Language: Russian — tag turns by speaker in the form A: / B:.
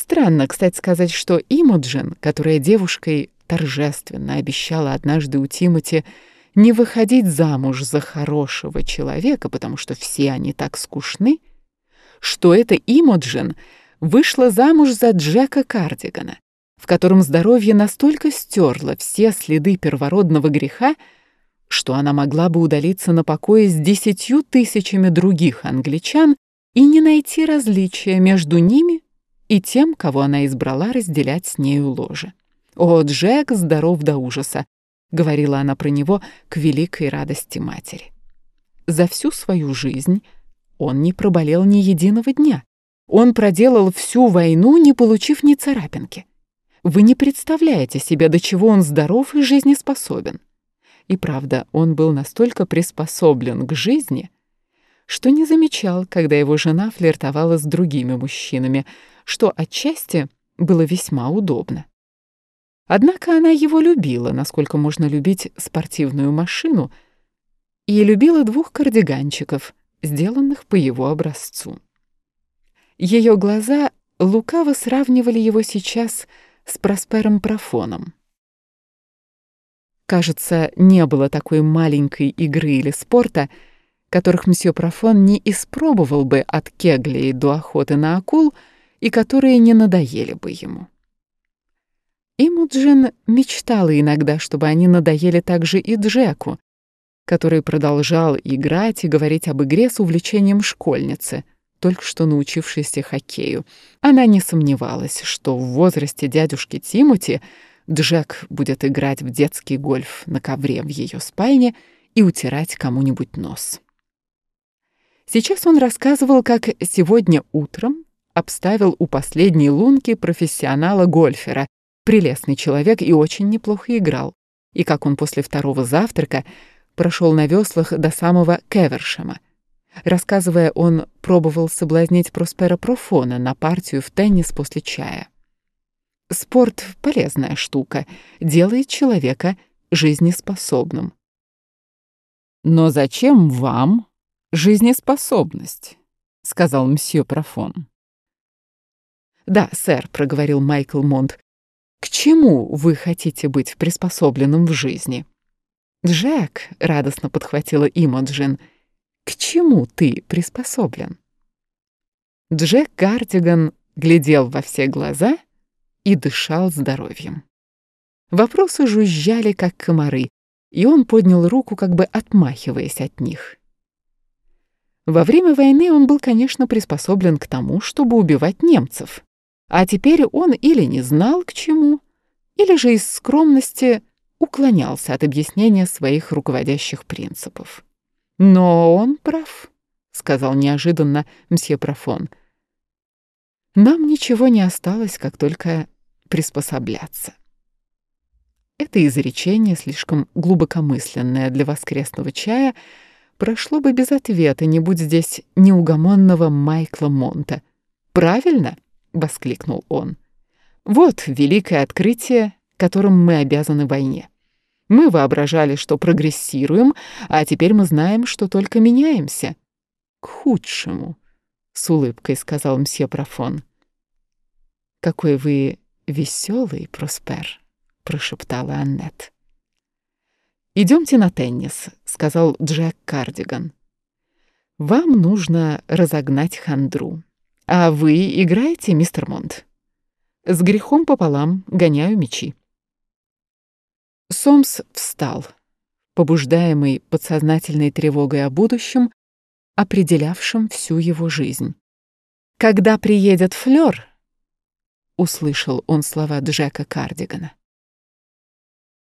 A: Странно, кстати сказать, что Имоджин, которая девушкой торжественно обещала однажды у Тимоти не выходить замуж за хорошего человека, потому что все они так скучны, что эта Имоджин вышла замуж за Джека Кардигана, в котором здоровье настолько стерло все следы первородного греха, что она могла бы удалиться на покое с десятью тысячами других англичан и не найти различия между ними и тем, кого она избрала разделять с нею ложе. «О, Джек здоров до ужаса», — говорила она про него к великой радости матери. За всю свою жизнь он не проболел ни единого дня. Он проделал всю войну, не получив ни царапинки. Вы не представляете себе, до чего он здоров и жизнеспособен. И правда, он был настолько приспособлен к жизни, что не замечал, когда его жена флиртовала с другими мужчинами, что отчасти было весьма удобно. Однако она его любила, насколько можно любить спортивную машину, и любила двух кардиганчиков, сделанных по его образцу. Ее глаза лукаво сравнивали его сейчас с Проспером Профоном. Кажется, не было такой маленькой игры или спорта, которых мсье Профон не испробовал бы от кеглей до охоты на акул и которые не надоели бы ему. Имуджин мечтала иногда, чтобы они надоели также и Джеку, который продолжал играть и говорить об игре с увлечением школьницы, только что научившейся хоккею. Она не сомневалась, что в возрасте дядюшки Тимоти Джек будет играть в детский гольф на ковре в ее спальне и утирать кому-нибудь нос. Сейчас он рассказывал, как сегодня утром обставил у последней лунки профессионала-гольфера, прелестный человек и очень неплохо играл, и как он после второго завтрака прошел на веслах до самого Кевершема. Рассказывая, он пробовал соблазнить Проспера Профона на партию в теннис после чая. Спорт — полезная штука, делает человека жизнеспособным. «Но зачем вам жизнеспособность?» — сказал мсье Профон. «Да, сэр», — проговорил Майкл Монт, — «к чему вы хотите быть приспособленным в жизни?» «Джек», — радостно подхватила Имоджин, — «к чему ты приспособлен?» Джек Гардиган глядел во все глаза и дышал здоровьем. Вопросы жужжали, как комары, и он поднял руку, как бы отмахиваясь от них. Во время войны он был, конечно, приспособлен к тому, чтобы убивать немцев. А теперь он или не знал к чему, или же из скромности уклонялся от объяснения своих руководящих принципов. «Но он прав», — сказал неожиданно мсье Профон. «Нам ничего не осталось, как только приспособляться. Это изречение, слишком глубокомысленное для воскресного чая, прошло бы без ответа, не будь здесь неугомонного Майкла Монта. «Правильно?» — воскликнул он. «Вот великое открытие, которым мы обязаны войне. Мы воображали, что прогрессируем, а теперь мы знаем, что только меняемся. К худшему», — с улыбкой сказал мсье Профон. «Какой вы веселый, Проспер», — прошептала Аннет. «Идемте на теннис», — сказал Джек Кардиган. «Вам нужно разогнать хандру. А вы играете, мистер Монт?» «С грехом пополам гоняю мячи». Сомс встал, побуждаемый подсознательной тревогой о будущем, определявшем всю его жизнь. «Когда приедет Флёр, услышал он слова Джека Кардигана.